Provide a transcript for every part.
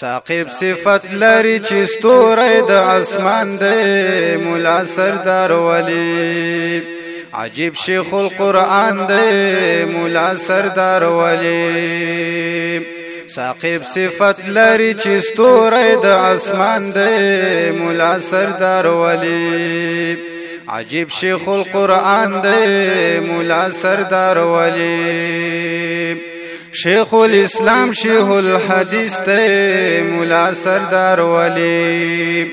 ساقب صفت لري چې ستوره د اسمان دی مولا سردار ولی عجیب شیخ القرآن دی مولا سردار ولی ساقب صفت لري چې ستوره د اسمان دی مولا سردار ولی عجیب شیخ القرآن دی مولا سردار ولی شیخ الاسلام شیخ الحدیث ته مولا سردار ولی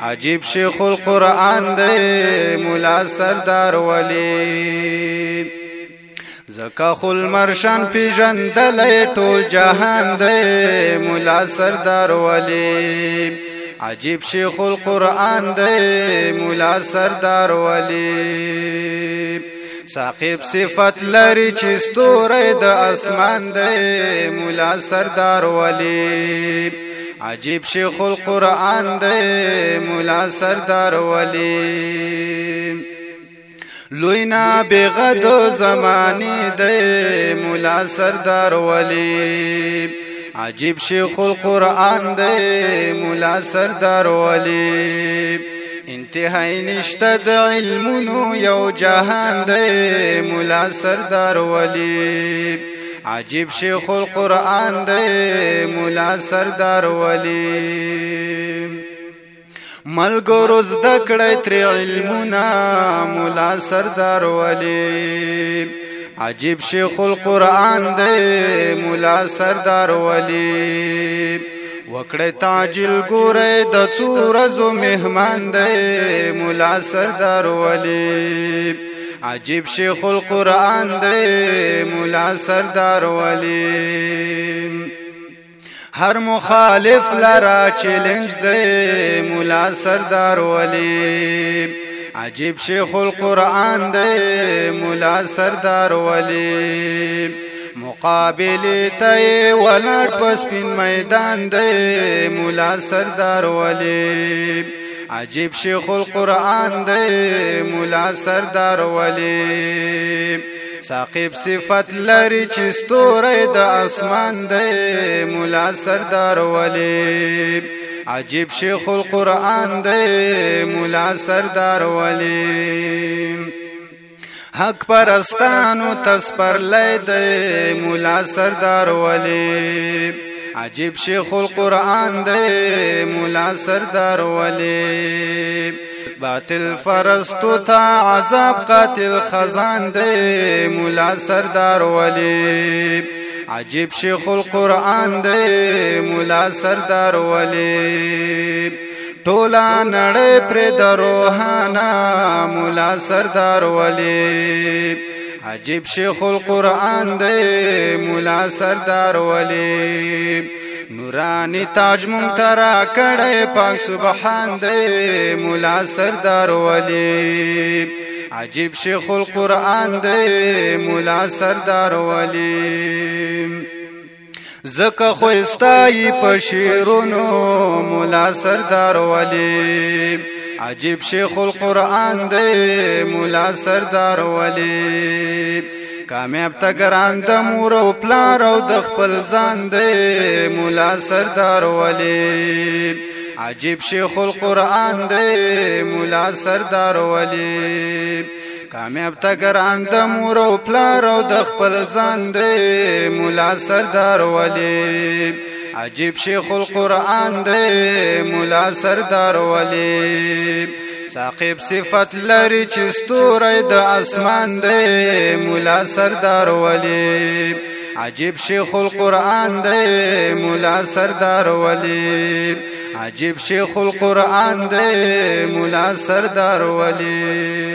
عجیب شیخ القرآن ده مولا سردار ولی زکا خل مرشان پی جندلی ټول جهان ده مولا سردار ولی عجیب شیخ القرآن ده مولا سردار ولی ساقب صفت لري چې ستوره د اسمان دی مولا سردار ولی عجیب شیخ القرآن دی مولا سردار ولی لوینا بغد زمانی دی مولا سردار ولی عجیب شیخ القرآن دی مولا سردار ولی انتهای نشته د علمونو یو جهان دی مولا سردار ولی عجیب شیخ القرآن دی مولا سردار ولی ملګرو زده کړی تر علمونه مولا سردار ولی عجیب شیخ القرآن دی مولا سردار ولی وکړې تاجل ګورې د څورزو مهمان دی مولا سردار ولی عجیب شیخ القرآن دی مولا سردار ولی هر مخالف لرا چیلنج دی مولا سردار ولی عجیب شیخ القرآن دی مولا سردار ولی مقابل ته ولړ پس پین میدان دی مولا سردار ولی عجیب شیخ القرآن دی مولا سردار ولی ساقب صفت لري چې ستوره د اسمان دی مولا سردار ولی عجیب شیخ القرآن دی مولا سردار ولی حق پرستانو تسپرلی دی مولا سردار ولی عجیب شیخ القرآن دی مولا سردار ولی باطل فرستو تا عذاب قاتل خزان دی مولا سردار ولی عجیب شیخ القرآن دی مولا سردار ولی ټولا نړۍ پر دروحانا مولا سردار ولی عجیب شیخ القرآن دی مولا سردار ولی نورانی تاج ممترا کړه پاک سبحان دی مولا سردار ولی عجیب شیخ القرآن دی مولا سردار ولی زکه خو استای په شیرونو مولا سردار ولی عجیب شیخ القرآن دی مولا سردار ولی کامیاب تا ګران د مور او پلار او د خپل ځان دی مولا سردار ولی عجیب شیخ القرآن دی مولا سردار ولی کامیاب تا ګران د مور او پلار او د خپل ځان دی مولا سردار ولی عجیب شیخ القرآن دی مولا سردار ولی ساقب صفت لري چې ستوري د اسمان دی مولا سردار ولی عجیب شیخ القرآن دی مولا سردار ولی عجیب شیخ القرآن دی مولا سردار ولی